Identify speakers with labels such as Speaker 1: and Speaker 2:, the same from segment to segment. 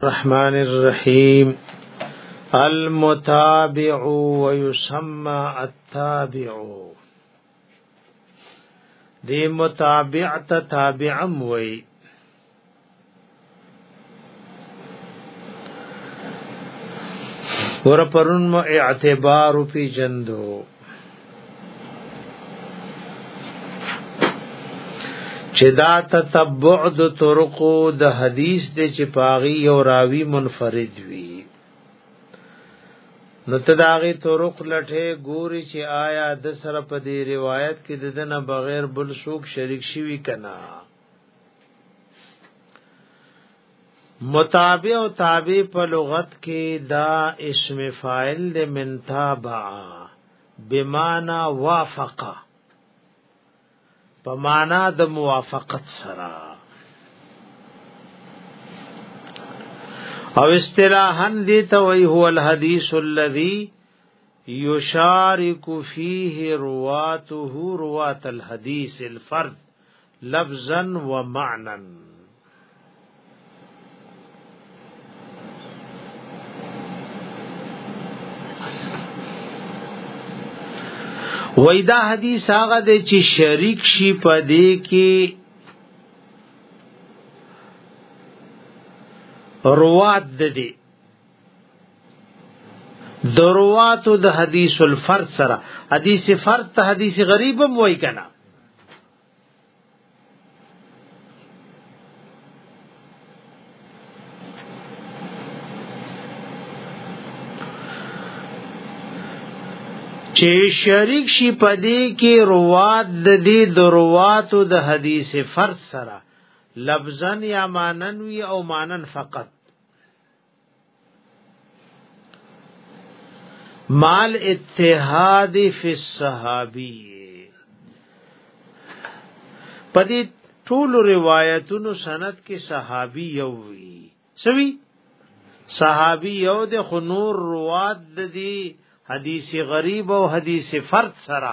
Speaker 1: الرحمن الرحيم المتابع ويسمى التابع دي متابع تتابع موي وی مو اعتبارو پی جندو چې دا تتبع د طرقو د حدیث د چې پاغي یو راوی منفرد وي نو تداغي طرق لټه ګوري چې آیا د سره په دې روایت کې د دنه بغیر بل څوک شریک شوی کنا متابع او تابع په لغت کې دا اسم فاعل د من تابع بمانا وافقا په معنا د موافقت سره او اصطلاحا دي ته وی هو الحديث الذي يشارك فيه رواته روات الحديث الفرد لفظا و معنا وای دا حدیث هغه دی چې شریک شي په دې کې روات د دې دروات د حدیث الفرد سره حدیث فرد ته حدیث غریب هم وای کنه چې شریک شي پدې کې روات د دې درواتو د حدیث فرد سره لفظن یا مانن وی او مانن فقط مال اتحاد فی الصحابی پدې ټول روایتونو سند کې صحابي یو وی سوي صحابي یو د خنور روات د دې حدیث غریب او حدیث فرد سره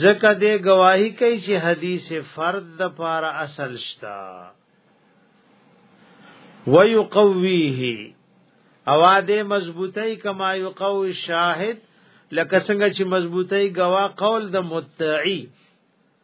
Speaker 1: زکه دې گواہی کوي چې حدیث فرد د پاره اصل شتا ويقويه او دې مضبوطی کما یقوی شاهد لکه څنګه چې مضبوطی گوا قول د متعی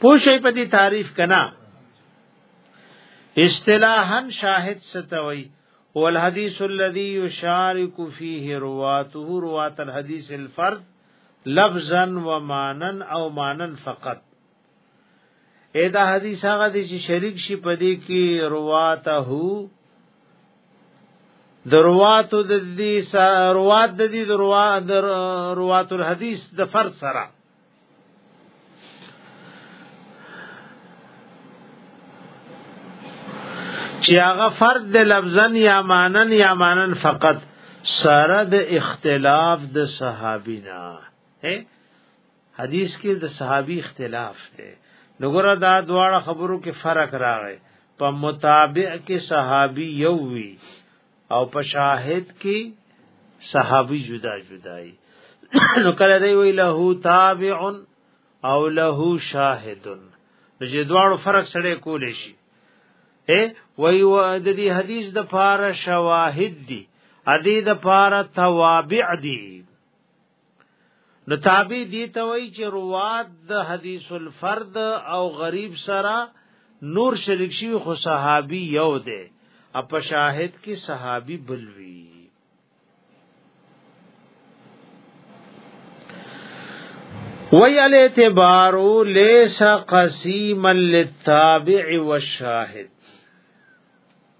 Speaker 1: پوښي په دې تعریف کنا اصطلاحا شاهد ستوي والحديث الذي يشارك فيه رواته روات الحديث الفرد لفظا ومانا او مانا فقط اې دا حدیث هغه دي چې شریک شي په دې کې رواته دروات د دې روات د دې دروا در روات الحديث د فرد سره چې هغه فرد د لفظن یا مانن یا مانن فقط سره د اختلاف د صحابینا حدیث کې د صحابي اختلاف دی نګره دا دواړه خبرو کې فرق راغی په متابع کې صحابي یو وی او په شاهد کې صحابي جدا جدای نو کله دی وی له تابع او له شاهد نو چې دواړو فرق سره کول شي اے وی و د دې حدیث د پاره شواهد دي ادي د پاره توابع دي نو تابع دي ته وای چې روات د حدیث الفرد او غریب سره نور شریک شي خو صحابي یو دی اپ شاهد کې صحابي بلوي وی الاعتبار لیس قسیما للتابع والشاهد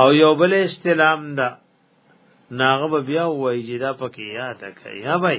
Speaker 1: او یو بل استلام دا ناغه به بیا وای چې دا پکې یاد کړه یا بای